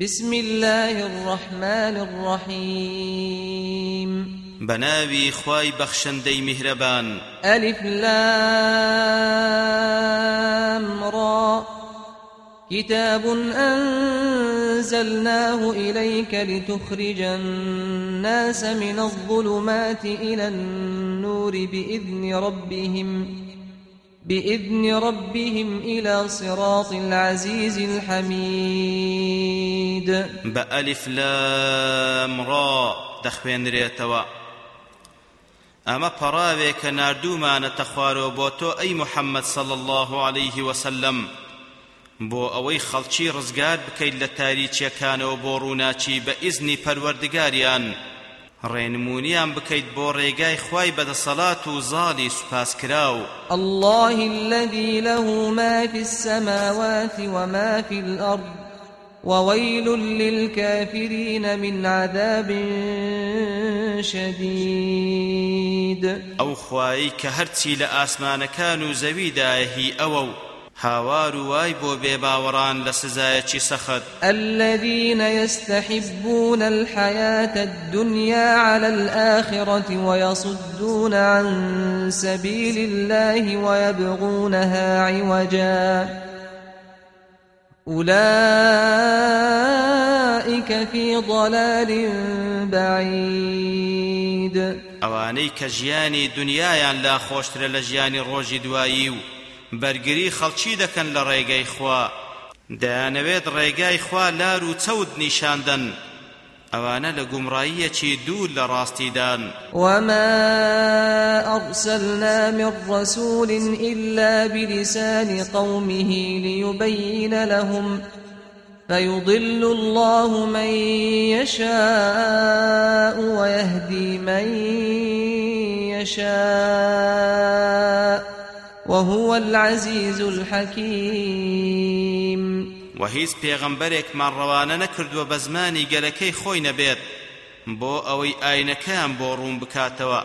بسم الله الرحمن الرحيم. بناوي خواي بخشندي مهربان ألف لام را. كتاب أنزلناه إليك لتخرج الناس من الظلمات إلى النور بإذن ربهم. بإذن ربهم إلى صراط العزيز الحميد. بألف لام را دخوين ريتوا أما پراوێکە نردومانەتە خوارەوە بۆ تۆ ئەی محەممەد صل الله عليه وسلم. بۆ ئەوەی خەڵکی ڕزگار بکەیت لە تاریچیەکانەوە بۆ ڕووناچی بە ئیزنی ڕێنمونیان بکەیت بۆ ڕێگای خوای بەدەسەڵات و زاڵی سوپاسکراو. الله الذي له ما في السماوات وما في الأرض وويل للكافرين من عذاب شديد. ئەو خوایی کە هەرچی لە ئاسمانەکان و هاوار و وای بۆ بێباوەڕان لە سزایەکی سەخت الذين يستحبون الحياة الدنيا على الآخرة ويصدون عن سبيل الله ويبغونها عوجا. أولئك في ضلال بعيد. ئەوانەی کە ژیانی دنیایان لا خۆشترە لە ژیانی ڕۆژی دوایی و بەرگری خەڵکی دەکەن لە خوا. دەیانەوێت ڕێگای خوا لار و چەوت نیشاندەن. ئەوانە لە گومڕاییەکی دوور لە ڕاستیدان. وما أرسلنا من رسول إلا بلسان قومه ليبين لهم فيضل الله من يشاء ويهدي من يشاء وهو العزيز الحكيم. وهیچ پێغەمبەرێکمان ڕەوانە نەکردووە بە زمانی گەلەکەی خۆی نەبێت بۆ ئەوەی ئاینەکەیان بۆ ڕوون بکاتەوە.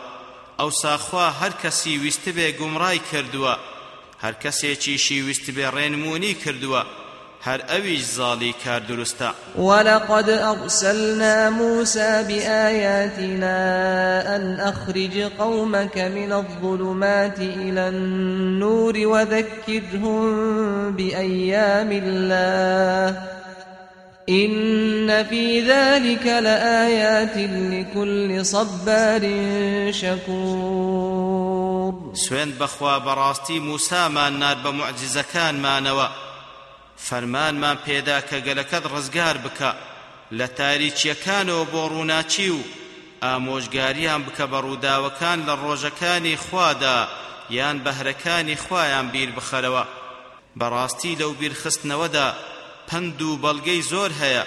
ئەو ساخوا هەر کەسی ویستبێ گومڕای کردووە هەر کەسێکیشی ویستبێ ڕێنمونی کردووە. هر اویش زالی کار درستا ولقد أرسلنا موسى بآياتنا أن أخرج قومك من الظلمات إلى النور وذكرهم بأيام الله. إن في ذلك لآيات لكل صبار شكور. سوين بخوا براستي موسى ما نار بمعجزة كان ما نوى. فەرمانمان پێدا کە گەلەکەت ڕزگار بکە. لە تاریچیەکانەوە بۆ ڕووناچی و ئامۆژگاریان بکە بە ڕووداوەکان لە ڕۆژەکانی خوادا یان بەهرەکانی خوایان بیر بخەرەوە. بەڕاستی لەو بیرخستنەوەدا پند و بەڵگەی زۆر هەیە.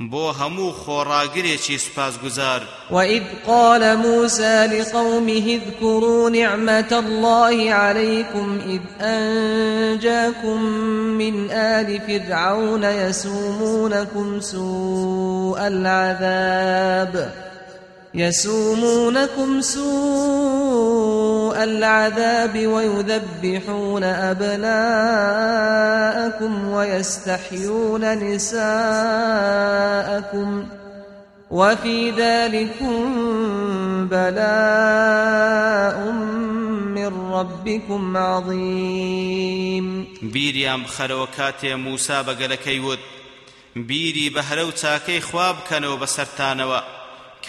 بو همو خۆڕاگرێکی سپاسگوزار. وإذ قال موسى لقومه اذكروا نعمة الله عليكم إذ أنجاكم من آل فرعون يسومونكم سوء العذاب. يسومونكم سوء العذاب ويذبحون أبناءكم ويستحيون نساءكم وفي ذلكم بلاء من ربكم عظيم. بيريام خروكات موسى بقلكي بيري بهرو تاكي خواب كانوا بسرتانوا.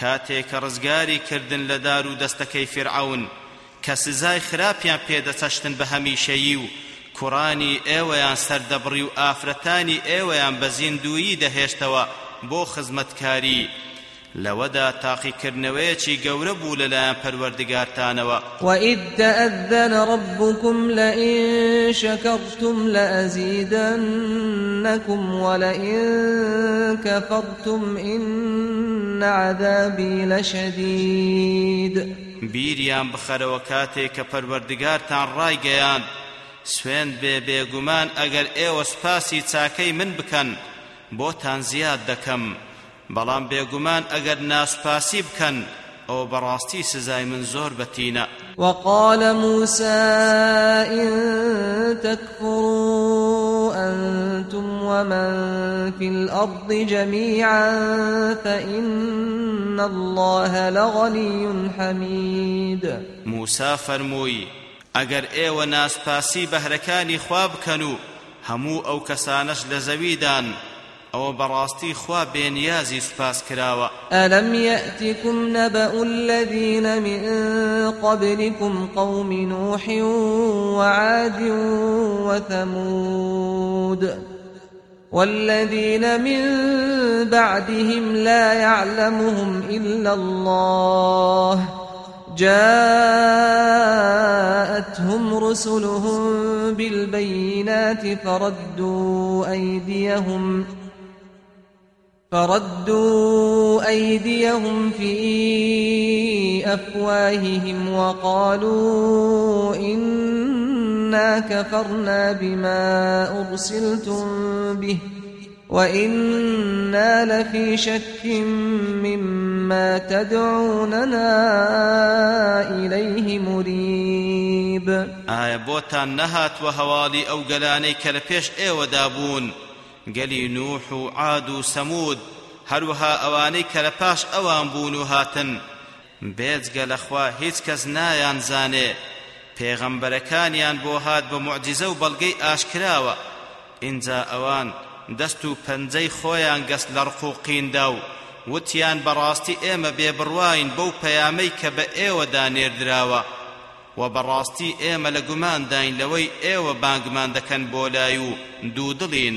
کاتێک کە ڕزگاری کردن لە دار و دەستەکەی فرعون. کە سزای خراپیان پێدەچەشتن بە هەمیشەیی و کوڕانی ئێوەیان سەردەبڕی و ئافرەتانی ئێوەیان بە زیندویی دەهێشتەوە بۆ خزمەتکاری لەوەدا تاقیکردنەوەیەکی گەورە بوو لەلایەن پەروەردگارتانەوە. وإذ تأذن ربكم لئن شكرتم لأزيدنكم ولئن كفرتم إن عذابي لشديد. بیریان بخەرەوە کاتێک کە پەروەردگارتان ڕایگەیان سوێن بێ بێگومان ئەگەر ئێوە سوپاسی چاکەی من بکەن بۆتان زیاد دەکەم. بەڵام بێگومان ئەگەر ناسپاسی بکەن ئەو بەڕاستی سزای من زۆر بەتینە. وقال موسى إن تكفروا أنتم ومن في الأرض جميعا فإن الله لغني حميد. موسى فرمووی ئەگەر ئێوە ناسپاسی بەهرەکانی خواب بکەن و هەموو ئەو کەسانش لە زەویدان. ئەوە بەڕاستی خوا بێنیازی سوپاس کراوە. ئەلم يأتكم نبأ الذين من قبلكم قوم نوح وعاد وثمود والذين من بعدهم لا يعلمهم إلا الله جاءتهم رسلهم بالبينات فردوا أيديهم فردوا أيديهم في أفواههم وقالوا إنا كفرنا بما أرسلتم به وإنا لفي شك مما تدعوننا إليه مريب. آية بوتان نهات وهوالي أو قلاني كالبيش ايو قلي نوح عاد سمود هروها أواني كالباش أوان بونو هاتن. بێجگە لەخوا هیچ کەس نایانزانێ. پێغەمبەرەکانیان بۆ هات بە موعجیزە و بەڵگەی ئاشکراوە. ئینجا ئەوان دەست و پەنجەی خۆیان گەست لە ڕقوقیندا و وتیان بەڕاستی ئێمە بێبڕواین بەو پەیامەی کە بە ئێوەدا نێردراوە. و بەڕاستی ئێمە لە گومانداین لەوەی ئێوە بانگمان دەکەن بۆ لای و دوودڵین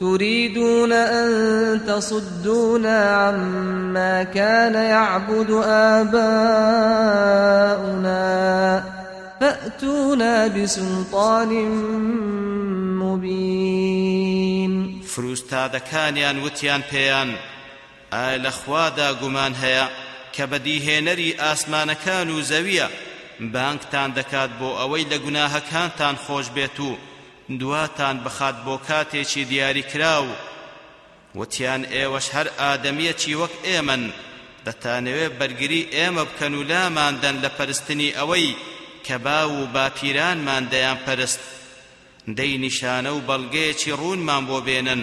تريدون أن تصدونا عما كان يعبد آباؤنا فأتونا بسلطان مبين. فروستادەکانیان وتیان پێیان. ئایا لە خوادا گومان هەیە کە بەدیهێنەری ئاسمانەکان و زەویە؟ بانگتان دەکات بۆ ئەوەی لە گوناهەکانتان خۆش بێت و دواتان بخات بۆ کاتێکی دیاری کراو وتیان ئێوەش هەر ئادەمیەکی وەک ئێمن دەتانەوێ بەرگری ئێمە بکەن و لاماندەن لە پەرستنی ئەوەی کە باو و باپیرانمان دەیانپەرست. دەی نیشانە و بەڵگەیەکی ڕوونمان بۆ بێنن.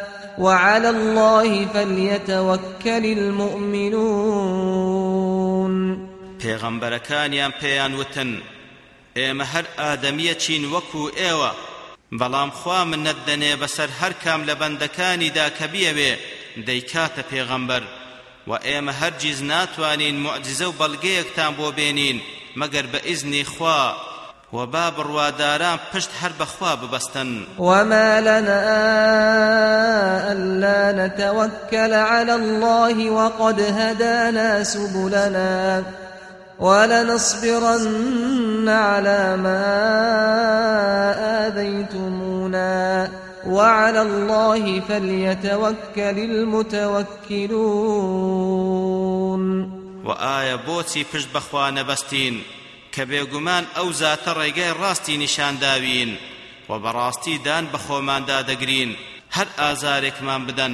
وعلى الله فليتوكل المؤمنون. پێغەمبەرەکانیان پێیان وتن ئێمە هەر ئادەمیە چین وەکو ئێوە. بەڵام خوا منەت دەنێ بەسەر هەر کام لە بەندەکانیدا کە بیەوێ دەیکاتە پێغەمبەر. و ئێمە هەرگیز ناتوانین معجزە و بەڵگەیەکتان بۆ بێنین مەگەر بە ئیزنی خوا. وباب الرواداران پشت هر بخوا ببستن وما لنا ألا نتوكل على الله وقد هدانا سبلنا ولنصبرن على ما آذيتمونا وعلى الله فليتوكل المتوكلون. وآية بوتي پشت بخوا نبستين کە بێگومان ئەو زاتە ڕێگای ڕاستی نیشانداوین و بەڕاستی دان بە خۆماندا دەگرین. هەر ئازارێکمان بدەن.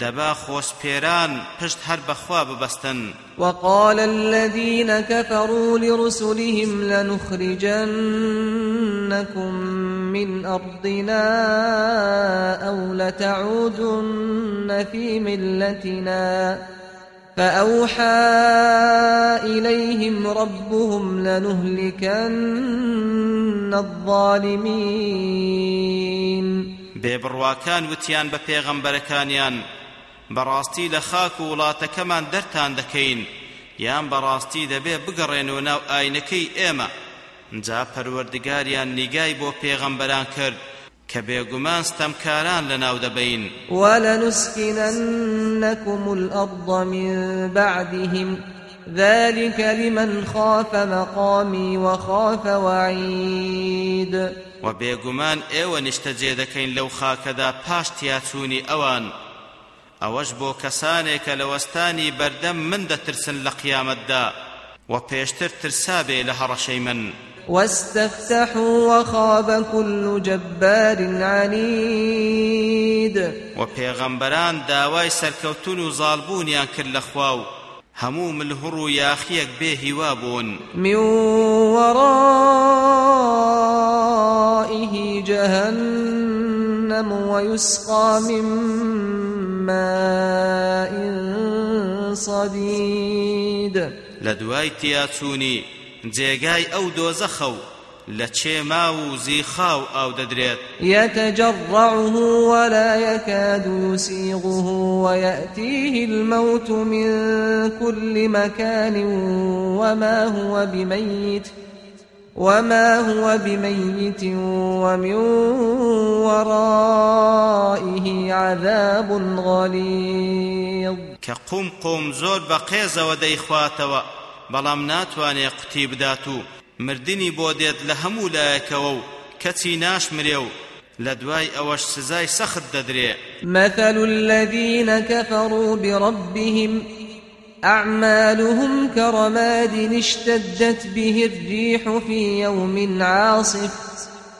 دبا خوس بيران پشت هر بخوا ببستن وقال الذين كفروا لرسلهم لنخرجنكم من أرضنا أو لتعودن في ملتنا. فأوحى إليهم ربهم لنهلكن الظالمين. بێبڕواکان وتیان بە پێغەمبەرەکانیان بەڕاستی لە خاک و وڵاتەکەمان دەرتان دەکەین یان بەڕاستی دەبێ بگەڕێنەوە ناو ئاینەکەی ئێمە جا پەروەردگاریان نیگای بۆ پێغەمبەران کرد کە بێگومان ستەمکاران لەناو دەبەین ولنسكننكم الأرض من بعدهم. ذلك لمن خاف مقامي وخاف وعيد. وبيغمان أيوه نشتجي دكين لو خاكدا پاش تياتوني اوان اوش بو كسانێکە لە وەستانی بەردەم من دەترسن لە قیامەتدا. و پێشتر ترسابێ لە هەڕەشەی من. واستفتحوا وخاب كل جبار عنيد. وبيغمبران داواي سركوتون وظالبونيان كل خواو. همو ملهر و یاخیەک بێ هیوابوون من ورائه جهنم ويسقى من ماء صديد. لدواي تياتوني جێگای ئەو دۆزەخە و زیخاو ئاو دەدرێت. يتجرعه ولا يكاد يسيغه ويأتيه الموت من كل مكان وما هو بميت وما هو بميت ومن ورائه عذاب غليظ. كقوم قوم زور بقيزة وديخواتوا بەڵام ناتوانێ قوتی بدات و مردنی بۆ دێت لە هەموو لایەکەوە و کەچی ناشمرێ و لە دوای ئەوەش سزای سەخت دەدرێ. مثل الذين كفروا بربهم أعمالهم كرماد اشتدت به الريح في يوم عاصف.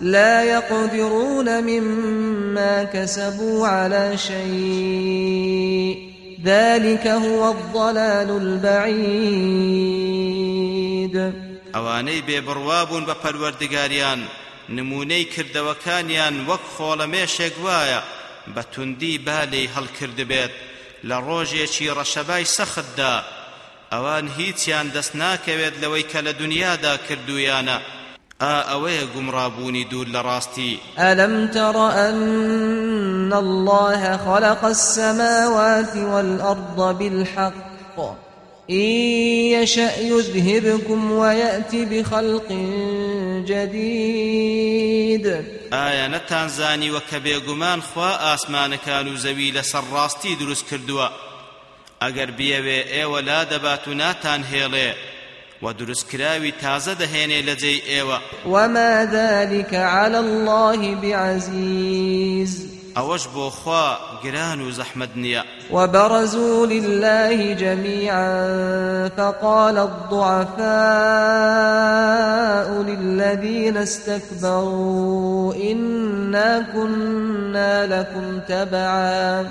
لا يقدرون مما كسبوا على شيء. ذلك هو الضلال البعيد. ئەوانەی بێبڕوابوون بە پەروەردگاریان نمونەی کردەوەکانیان وەک خۆڵەمێشێک وایە بە توندی بالەی هەڵکردبێت لە ڕۆژێکی ڕەشەبای سەختدا. ئەوان هیچیان دەست ناکەوێت لەوەی کە لە دنیادا کردویانە. ئەوەیە گومڕابوونی دوور لە ڕاستی ئەلم أن الله خلق السماوات والأرض بالحق؟ إن يشأ يذهبكم ويأتي بخلق جديد. ئایا نەتانزانی وە کە بێگومان خوا ئاسمانەکان و زەوی لەسەر ڕاستی دروست کردووە؟ ئەگەر بیەوێ ئێوە لا دەبات و ناتان هێڵێ. ودرس كراوي تازة دهيني لجي ايوة وما ذلك على الله بعزيز. اوش بو خوا قران وزحمد نيا وبرزوا لله جميعا فقال الضعفاء للذين استكبروا إنا كنا لكم تبعا.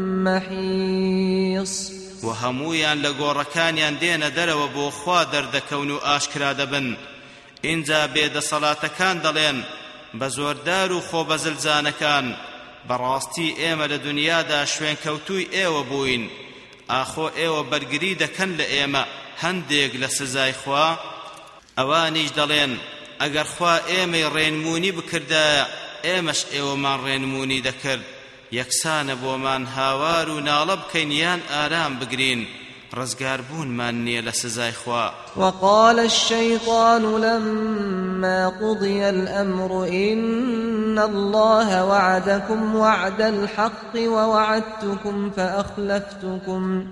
محيص وهمویان لە گۆڕەکانیان دێنە دەرەوە بۆ خوا دەردەکەون و ئاشکرا دەبن. ئینجا بێدەسەڵاتەکان دەڵێن بە زۆردار و خۆبەزلجانەکان بەڕاستی ئێمە لە دنیادا شوێن کەوتووی ئێوە بووین. ئاخۆ ئێوە بەرگری دەکەن لە ئێمە هەندێک لە سزای خوا. ئەوانیش دەڵێن ئەگەر خوا ئێمەی ڕێنمونی بکردایە ئێمەش ئێوەمان ڕێنمونی دەکرد. یەکسانە بۆمان هاوار و ناڵە بکەین یان ئارام بگرین. ڕزگاربوونمان نییە لە سزای خوا. وقال الشيطان لما قضي الأمر إن الله وعدكم وعد الحق ووعدتكم فأخلفتكم.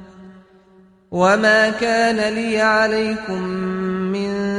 وما كان لي عليكم من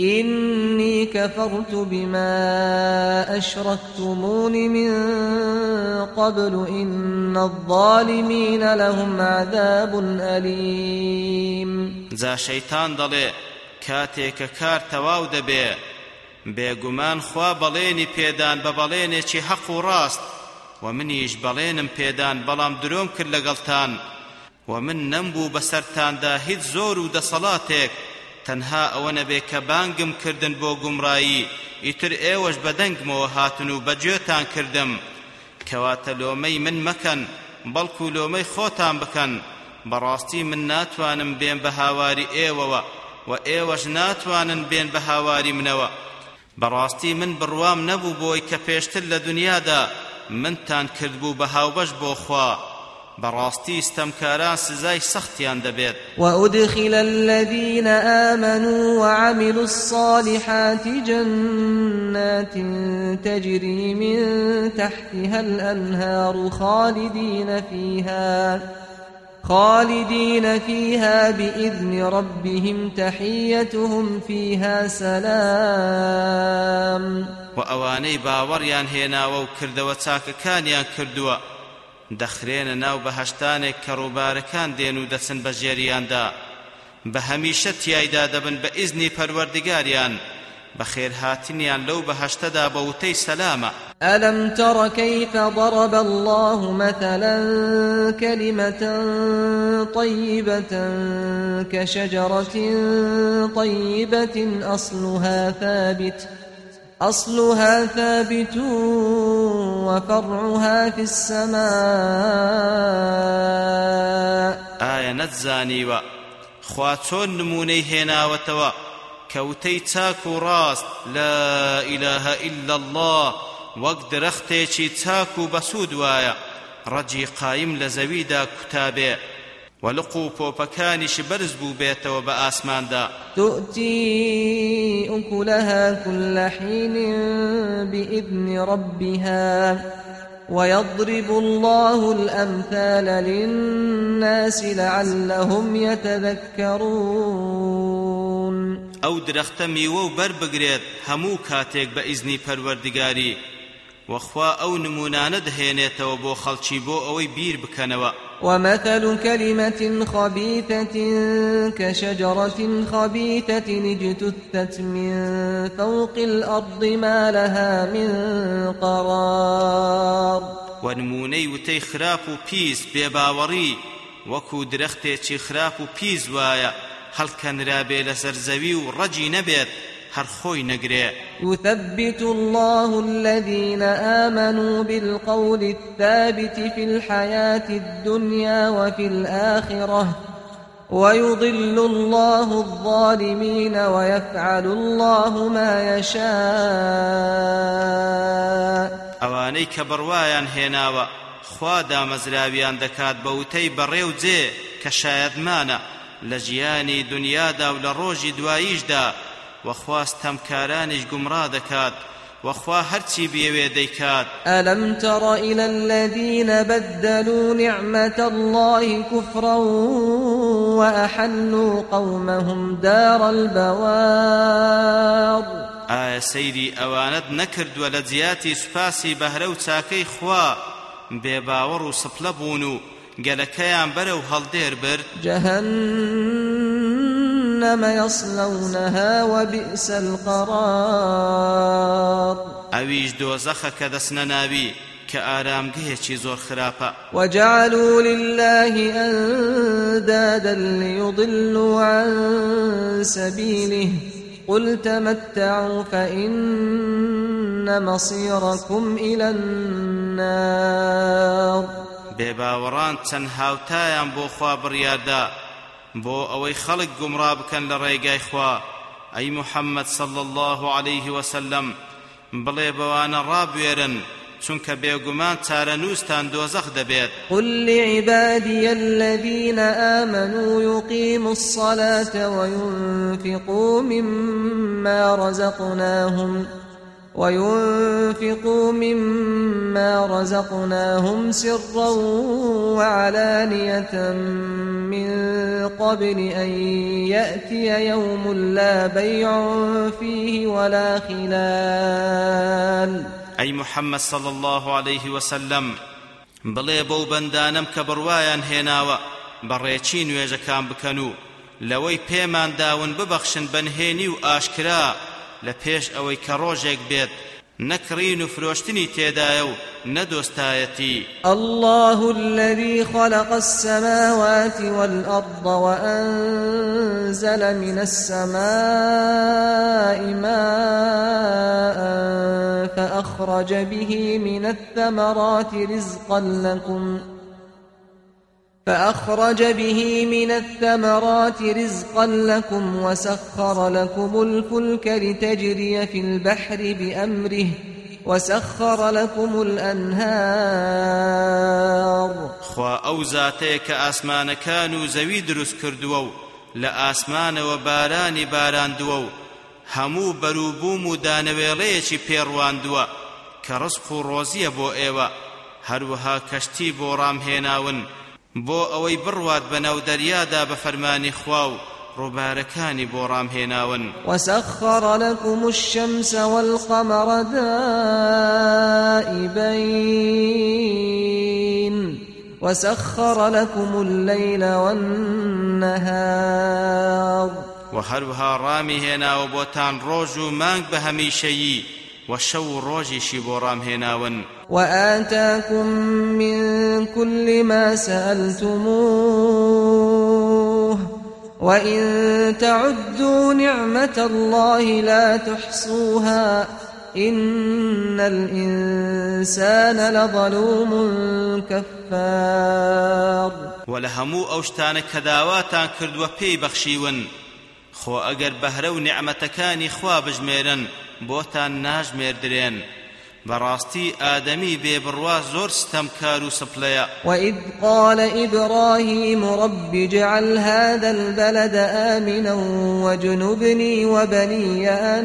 إني كفرت بما أشركتمون من قبل إن الظالمين لهم عذاب أليم. زا شەیتان دەڵێ کاتێککە کار تەواو دەبێ. بێگومان خوا بەڵێنی پێدان بە بەڵێنێکی حەق و ڕاست و منیش بەڵێنم پێدان بەڵام درۆم کرد لەگەڵتان. و من نەمبوو بەسەرتاندا هیچ زۆر و دەسەڵاتێک. تەنها ئەوە نەبێ کە بانگم کردن بۆ گومڕایی. ئیتر ئێوەش بەدەنگمەوە هاتن و بەگوێتان کردم. کەواتە لۆمەی من مەکەن بەڵکو لۆمەی خۆتان بکەن. بەڕاستی من ناتوانم بێن بە هاواری ئێوەوە و ئێوەش ناتوانن بێن بە هاواری منەوە. بەڕاستی من بڕوام نەبوو بۆی کە پێشتر لە دنیادا منتان کردبوو بە هاوبەش بۆ خوا. براستي استمكاران سزاي سختيان دبيت وأدخل الذين آمنوا وعملوا الصالحات جنات تجري من تحتها الأنهار خالدين فيها خالدين فيها بإذن ربهم تحيتهم فيها سلام. وە ئەوانەی باوەڕیان هێنا و کردەوە چاکانیان کردووە. دەخرێنە ناو بەهشتانێک کە ڕووبارەکان دێن و دەچن بە ژێریاندا. بە هەمیشە تیایدا دەبن بەخێرهاتنیان لەو بەهەشتەدا بە وتەی سەلامە ألم تر كيف ضرب الله مثلا كلمة طيبة كشجرة طيبة أصلها ثابت أصلها ثابت وفرعها في السماء. ئایا نەتزانیوە. خوا چۆن نموونەی هێناوەتەوە. کە وتەی چاک و ڕاست. لا إله إلا الله. وەک درەختێکی چاک و بەسوود وایە ڕەگی قایم لە زەویدا کوتابێ ولق و پۆپەکانیشی بەرز بوو بێتەوە بە ئاسماندا تؤتي أكلها كل حين بإذن ربها ويضرب الله الأمثال للناس لعلهم يتذكرون. أو درخت میوە و بەر بگرێت هەموو کاتێک بە ئیزنی پەروەردگاری. وەخوا ئەو نمونانە دەهێنێتەوە بۆ خەڵکی بۆ ئەوەی بیر بکەنەوە. ومثل كلمة خبيثة كشجرة خبيثة اجتثت من فوق الأرض ما لها من قرار. ونموني وتي خراپ و پیس بێباوەڕی وەکو درەختێکی خراپ و پیس وایە هەڵکەنرابێ لەسەر زەوی و ڕەجی نەبێت. هر خوي نقري يثبت الله الذين آمنوا بالقول الثابت في الحياة الدنيا وفي الآخرة ويضل الله الظالمين ويفعل الله ما يشاء. اواني كبروايان هێناوە خوا دامەزراویان دەکات بەوتەی بەڕێو جێ کە شایەتمانە لە ژیانی دنیادا و لە ڕۆژی دواییشدا وخواست تمكارانش گمرا دكات وخوا هرتي بيوي ديكات ألم تر إلى الذين بدلوا نعمة الله كفرا وأحلوا قومهم دار البوار؟ ئایا سەیری ئەوانەت نەکرد وە لەجیاتی سوپاسی بەهرە و چاکەی خوا؟ بێباوەڕ سپڵە بوون و گەلەکەیان بەرەو هەڵدێر برد. جهنم جهنم يصلونها وبئس القرار. ئەویش دۆزەخ کە دەچنە ناوی کە ئارامگەیەکی زۆر خراپە وجعلوا لله أندادا ليضلوا عن سبيله. قل تمتعوا فإن مصيركم إلى النار. بێباوەڕان چەند هاوتایان بۆ خوا بڕیاردا بۆ ئەوەی خەڵک گومڕا بکەن لە ڕێگای خوا. ئەی محەممەد صلى الله عليه وسلم بڵێ بەوانە ڕابوێرن چونکە بێگومان چارەنووسان دۆزەخ دەبێت. قل لعبادي الذين آمنوا يقيموا الصلاة وينفقوا مما رزقناهم. وينفقوا مما رزقناهم سرا وعلانية من قبل أن يأتي يوم لا بيع فيه ولا خلال. ئەی محمد صلى الله عليه وسلم بڵێ بەو بەندانم کە بڕوایان هێناوە بەڕێکی نوێژەکان بکەن لەوەی پێمان داون ببەخشن بەنهێنی و لە پێش ئەوەی کە ڕۆژێک بێت. نكرين فروشتني تيدايو ندوستايتي الله الذي خلق السماوات والأرض وأنزل من السماء ماء فأخرج به من الثمرات رزقا لكم فأخرج به من الثمرات رزقا لكم وسخر لكم الفلك لتجري في البحر بأمره وسخر لكم الأنهار. خوا أو ذاتيك آسمان كانوا زوي دروس كردوو لآسمان وباران باران دوو همو بروبوم و دانوێڵەیەکی پێڕواندووە کە ڕسق و ڕۆزیە بۆ ئێوە هەروەها کەشتی بۆ بۆ ئەوەی بڕوات بەناو دەریادا بە فەرمانی خوا و ڕووبارەکانی بۆ ڕامهێناون. وسخر لكم الشمس والقمر دائبين وسخر لكم الليل والنهار وهروها رامي هنا وبوتان روجو مانك بهميشيي وشو روجي شبورام هناون وآتاكم من كل ما سألتموه وإن تعدوا نعمة الله لا تحصوها إن الإنسان لظلوم كفار. ولهمو أوشتان كداواتان كردوا بي بخشيون. خو ئەگەر بەهرە و نعمەتەکانی خوا بژمێرن بۆتان ناژمێردرێن براستي آدمي ببروا زور ستمكار سبليا وإذ قال إبراهيم رب اجعل هذا البلد آمنا وجنبني وبني أن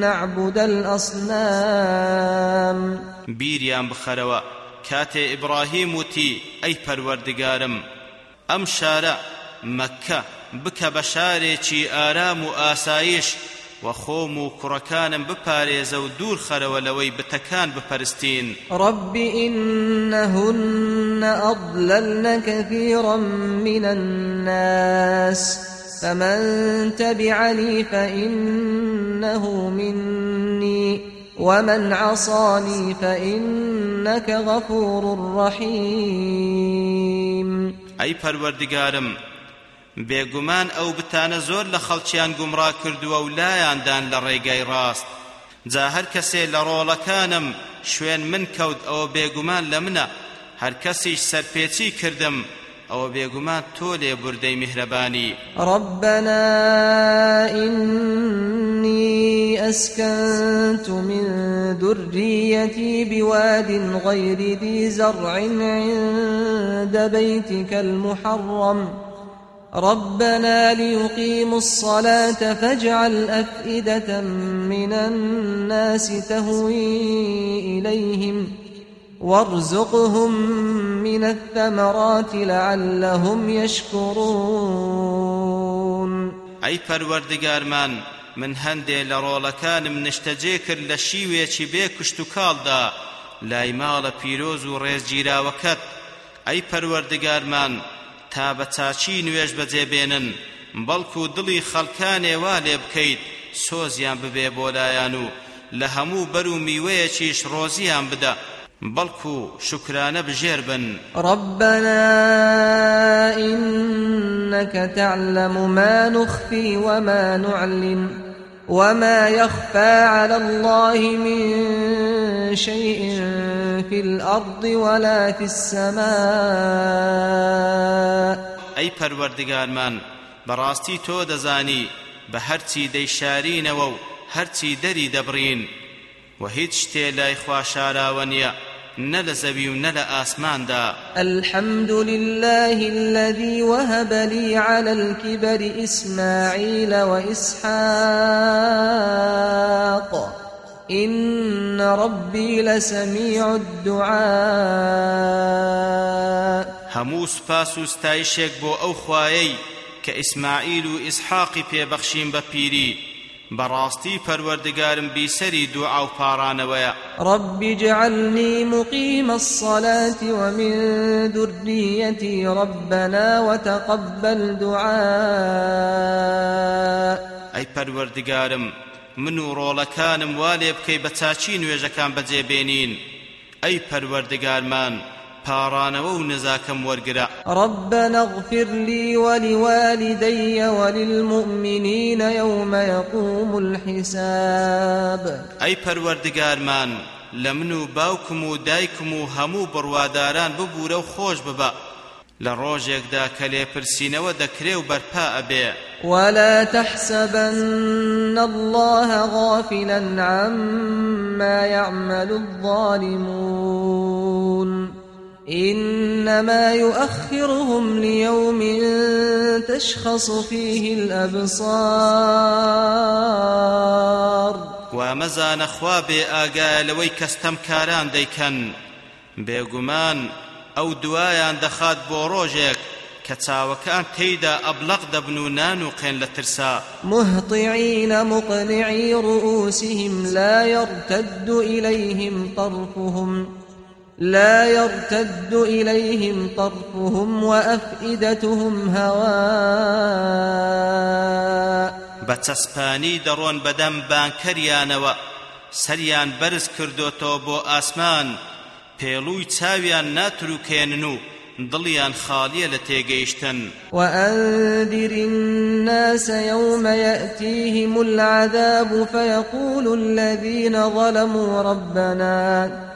نعبد الأصنام. بیریان بخەرەوە کاتێ إبراهيم وتی ئەی پەروەردگارم ئەم شاری مكة بکە بشارێکی ئارام و ئاسایش و خۆم و کوڕەکانم بپارێزە و دوور خەرەوە لەوەی بتەکان بپەرستین. رب إنهن أضللن كثيرا من الناس فمن تبعني فإنه مني ومن عصاني فإنك غفور رحيم. أي پروردگارم بێگومان ئەو بتانە زۆر لە خەڵکیان گومڕا کردووە و لایاندان لە ڕێگای ڕاست. جا هەر کەسێ لە ڕۆڵەکانم شوێن من کەوت ئەوە بێگومان لە منە. هەر کەسیش سەرپێچی کردم ئەوە بێگومان تۆ لێ بوردەی میهرەبانی. ربنا إني أسكنت من ذريتي بواد غير ذي زرع عند بيتك المحرم. ربنا ليقيموا الصلاة فاجعل أفئدة من الناس تهوي إليهم وارزقهم من الثمرات لعلهم يشكرون. أي پروردگارمان من هەندێ لە ڕۆڵەکانم نیشتەجێ کرد لە شیوێکی بێ کشت و کاڵدا لای ماڵە پیرۆز و ڕێزگیراوەکەت ئەی پەروەردگارمان تا بە چاچی نوێژ بەجێبێنن بەڵکو دڵی خەڵکانێ وا لێ بکەیت سۆزیان ببێ بۆ لایەن و لە هەموو بەر و میوەیەکیش ڕۆزیان بدە بەڵکو شکرانە بژێر بن. ربنا إنك تعلم ما نخفي وما نعلن. وما يخفى على الله من شيء في الأرض ولا في السماء ئەی پەروەردگارمان بەڕاستی تۆ دەزانی بە هەرچی دەیشارین و هەرچی دەری دەبڕین وە هیچ شتێ لە خوا نل زبي ونل آسمان دا. الحمد لله الذي وهب لي على الكبر إسماعيل وإسحاق. إن ربي لسميع الدعاء. هەموو سپاس و ستایشێک بۆ ئەو خوایەی کە ئیسماعیل و ئیسحاقی پێبەخشین بە پیری. بەڕاستی پەروەردگارم بیسەری دوعا و پارانەوەیە. رب اجعلني مقيم الصلاة ومن ذريتي ربنا وتقبل دعاء. ئەی پەروەردگارم من و ڕۆڵەکانم وا لێ بکەی بە چاچی نوێژەکان بەجێبێنین ئەی پەروەردگارمان پارانەوە و نزاکەم وەرگرە ربنا اغفر لي ولوالدي وللمؤمنين يوم يقوم الحساب. ئەی پەروەردگارمان لە من و باوکم و دایکم و هەموو بڕواداران ببوورە و خۆش ببە. لە ڕۆژێکدا کە لێپرسینەوە دەکرێ و بەرپا ئەبێ. ولا تحسبن الله غافلا عما يعمل الظالمون. إنما يؤخرهم ليوم تشخص فيه الأبصار. وامەزانە خوا بێ ئاگایە لەوەی کەستەم کاران دەیکەن بێگومان ئەو دوایان دەخات بۆ ڕۆژێک کە چاوەکان تێیدا ئەبلەق دەبن و نان و قێن لە ترسا مهطعين مقنعي رؤوسهم لا يرتد إليهم طرفهم. لا يرتد إليهم طرفهم وأفئدتهم هواء. بە چەسپانی دەڕۆن بەدەم بانکەریانەوە. سەریان بەرز کردوتەوە بۆ ئاسمان. پێڵووی چاویان ناتروکێنن و دڵیان خاڵیە لە تێگەیشتن. وأنذر الناس يوم يأتيهم العذاب فيقول الذين ظلموا ربنا.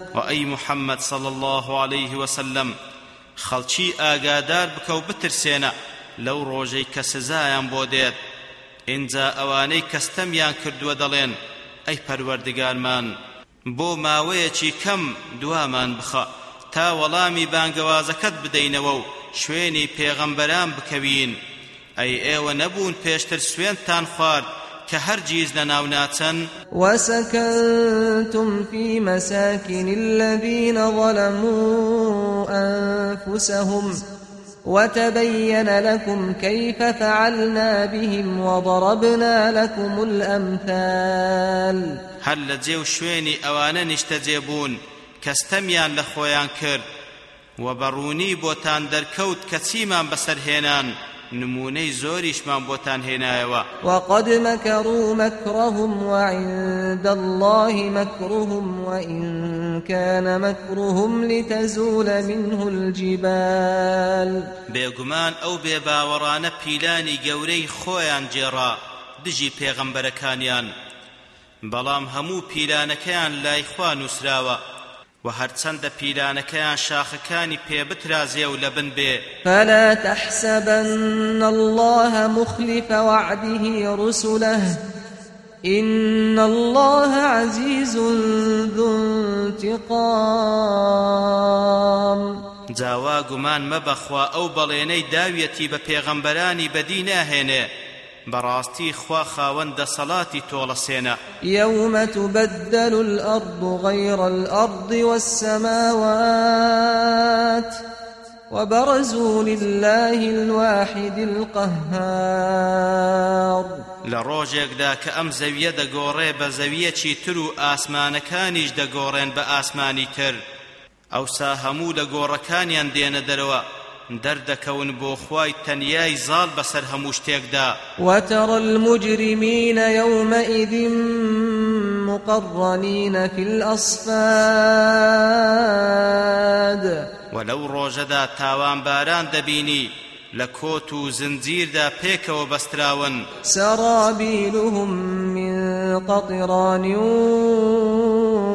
وأي محمد صلى الله عليه وسلم. خەڵکی ئاگادار بکە و بترسێنە لەو ڕۆژەی کە سزایان بۆ دێت. ئینجا ئەوانەی کەستەمیان کردووە دەڵێن ئەی پەروەردگارمان بۆ ماوەیەکی کەم دوامان بخە. تا وەڵامی بانگەوازەکەت بدەینەوە و شوێنی پێغەمبەران بکەوین. ئەی ئێوە نەبوون پێشتر سوێنتان خوارد. کە هەرگیز ناچەن وسكنتم في مساكن الذين ظلموا أنفسهم وتبين لكم كيف فعلنا بهم وضربنا لكم الأمثال. هەر لە جێ و شوێنی ئەوانە نیشتەجێ بوون کەستەمیان لە خۆیان کرد و نمونەی زۆریشمان بۆتان هێنایەوە. وقد مكروا مكرهم وعند الله مكرهم وإن كان مكرهم لتزول منه الجبال. بێگومان ئەو بێباوەڕانە پیلانی گەورەی خۆیان جێڕا دژی پێغەمبەرەکانیان. بەڵام هەموو پیلانەکەیان لای خوا نووسراوە. و هەرچەندە پیلانەکەیان شاخەکانی پێبترازێ و لەبن بێ. فلا تحسبن الله مخلف وعده رسله. إن الله عزيز ذو انتقام. جاوا گومان مەبەخوا ئەو بەڵێنەی داویەتی بە پێغەمبەرانی بەدی ناهێنێ براستي خوا خاوند صلاتي تولسينا يوم تبدل الأرض غير الأرض والسماوات وبرزوا لله الواحد القهار. لروجك دا كأم زوية دا قوري بزوية ترو آسمان كانيش دا قورين بآسماني تر. أو ساهمو دا قوركانيان دين دروا دەردەکەون بۆ خوای تەنیای زاڵ بەسەر هەموو شتێکدا. وترى المجرمين يومئذ مقرنين في الأصفاد. وەلەو ڕۆژەدا تاوانباران دەبینی لە کۆت و زنجیردا پێکەوە بەستراون. سرابيلهم من قطران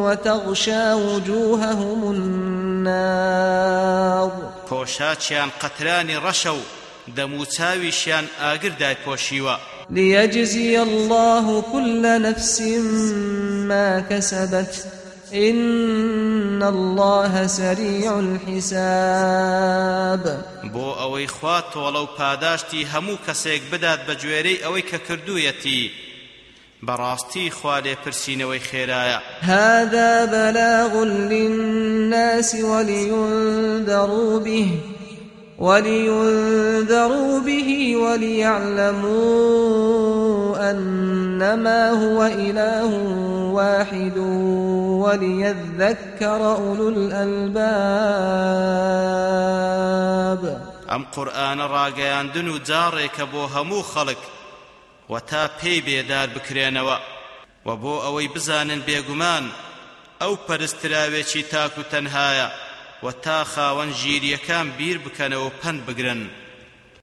وتغشى وجوههم النار. پۆشاچیان قەترانی ڕەشە و دەموچاویشیان ئاگردای پۆشیوە. ليجزي الله كل نفس ما كسبت. إن الله سريع الحساب. بۆ ئەوەی خوا تۆڵە و پاداشتی هەموو کەسێک بدات بە گوێرەی ئەوەی کە کردوویەتی. بەڕاستی خوا لێپرسینەوەی خێرایە. هذا بلاغ للناس ولينذروا به. ولينذروا به وليعلموا أنما هو إله واحد وليذكر أولو الألباب. ئەم قورآنە ڕاگەیاندن و جاڕێکە بۆ هەموو خەڵک و تا پێی بێدار بکرێنەوە و بۆ ئەوەی بزانن بێگومان ئەو پەرستراوێکی تاک و تەنهایە و تا خاوەن ژیریەکان بیر بکەنەوە پەند بگرن.